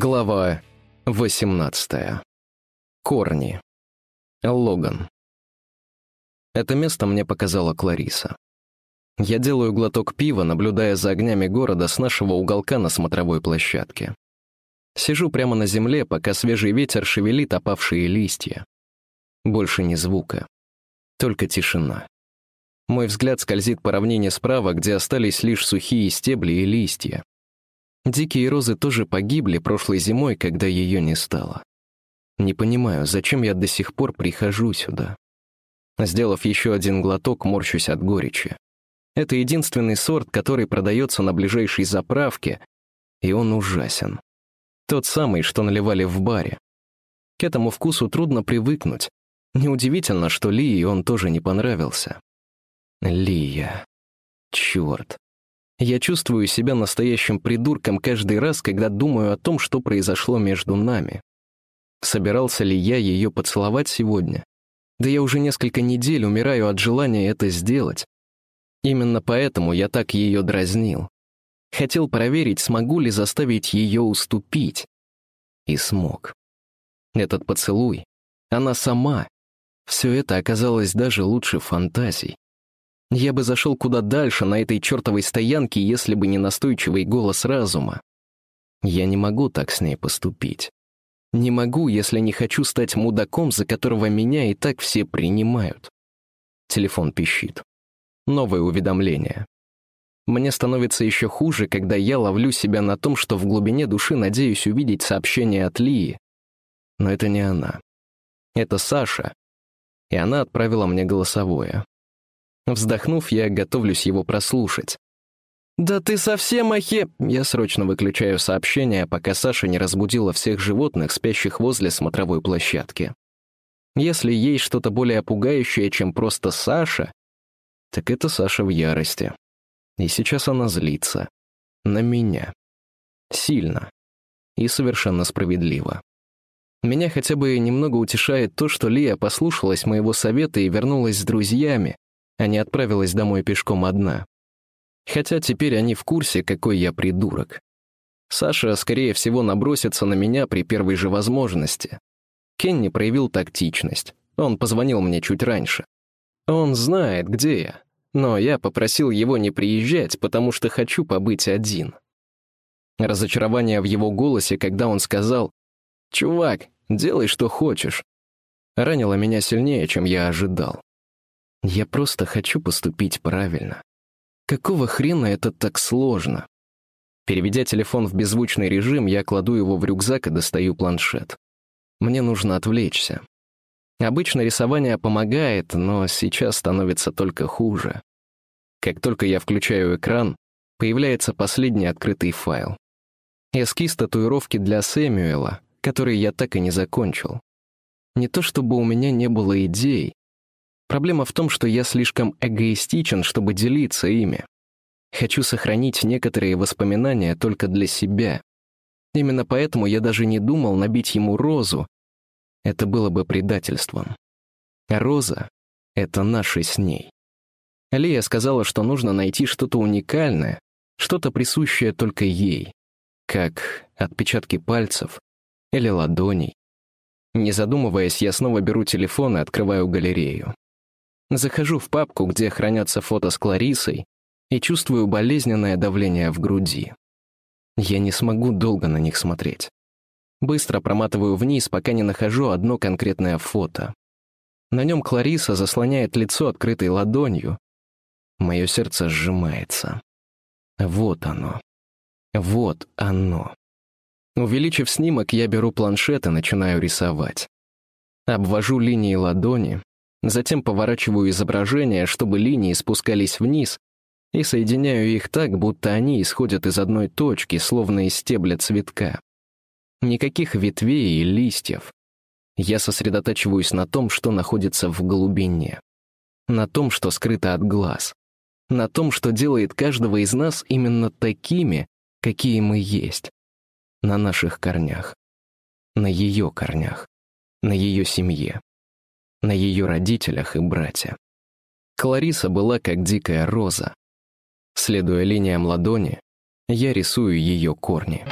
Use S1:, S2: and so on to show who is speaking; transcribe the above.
S1: Глава 18. Корни. Логан. Это место мне показала Клариса. Я делаю глоток пива, наблюдая за огнями города с нашего уголка на смотровой площадке. Сижу прямо на земле, пока свежий ветер шевелит опавшие листья. Больше ни звука. Только тишина. Мой взгляд скользит по равнине справа, где остались лишь сухие стебли и листья. Дикие розы тоже погибли прошлой зимой, когда ее не стало. Не понимаю, зачем я до сих пор прихожу сюда. Сделав еще один глоток, морщусь от горечи. Это единственный сорт, который продается на ближайшей заправке, и он ужасен. Тот самый, что наливали в баре. К этому вкусу трудно привыкнуть. Неудивительно, что Лии он тоже не понравился. Лия. Черт. Я чувствую себя настоящим придурком каждый раз, когда думаю о том, что произошло между нами. Собирался ли я ее поцеловать сегодня? Да я уже несколько недель умираю от желания это сделать. Именно поэтому я так ее дразнил. Хотел проверить, смогу ли заставить ее уступить. И смог. Этот поцелуй, она сама. Все это оказалось даже лучше фантазий. Я бы зашел куда дальше на этой чертовой стоянке, если бы не настойчивый голос разума. Я не могу так с ней поступить. Не могу, если не хочу стать мудаком, за которого меня и так все принимают. Телефон пищит. Новое уведомление. Мне становится еще хуже, когда я ловлю себя на том, что в глубине души надеюсь увидеть сообщение от Лии. Но это не она. Это Саша. И она отправила мне голосовое. Вздохнув, я готовлюсь его прослушать. «Да ты совсем охе...» Я срочно выключаю сообщение, пока Саша не разбудила всех животных, спящих возле смотровой площадки. Если есть что-то более пугающее, чем просто Саша, так это Саша в ярости. И сейчас она злится. На меня. Сильно. И совершенно справедливо. Меня хотя бы немного утешает то, что Лия послушалась моего совета и вернулась с друзьями, а не отправилась домой пешком одна. Хотя теперь они в курсе, какой я придурок. Саша, скорее всего, набросится на меня при первой же возможности. Кенни проявил тактичность. Он позвонил мне чуть раньше. Он знает, где я. Но я попросил его не приезжать, потому что хочу побыть один. Разочарование в его голосе, когда он сказал «Чувак, делай, что хочешь», ранило меня сильнее, чем я ожидал. Я просто хочу поступить правильно. Какого хрена это так сложно? Переведя телефон в беззвучный режим, я кладу его в рюкзак и достаю планшет. Мне нужно отвлечься. Обычно рисование помогает, но сейчас становится только хуже. Как только я включаю экран, появляется последний открытый файл. Эскиз татуировки для Сэмюэла, который я так и не закончил. Не то чтобы у меня не было идей, Проблема в том, что я слишком эгоистичен, чтобы делиться ими. Хочу сохранить некоторые воспоминания только для себя. Именно поэтому я даже не думал набить ему розу. Это было бы предательством. А роза — это наше с ней. Алия сказала, что нужно найти что-то уникальное, что-то присущее только ей, как отпечатки пальцев или ладоней. Не задумываясь, я снова беру телефон и открываю галерею. Захожу в папку, где хранятся фото с Кларисой, и чувствую болезненное давление в груди. Я не смогу долго на них смотреть. Быстро проматываю вниз, пока не нахожу одно конкретное фото. На нем Клариса заслоняет лицо открытой ладонью. Мое сердце сжимается. Вот оно. Вот оно. Увеличив снимок, я беру планшет и начинаю рисовать. Обвожу линии ладони, Затем поворачиваю изображение, чтобы линии спускались вниз, и соединяю их так, будто они исходят из одной точки, словно из стебля цветка. Никаких ветвей и листьев. Я сосредотачиваюсь на том, что находится в глубине. На том, что скрыто от глаз. На том, что делает каждого из нас именно такими, какие мы есть. На наших корнях. На ее корнях. На ее семье на ее родителях и брате. Клариса была как дикая роза. Следуя линиям ладони, я рисую ее корни.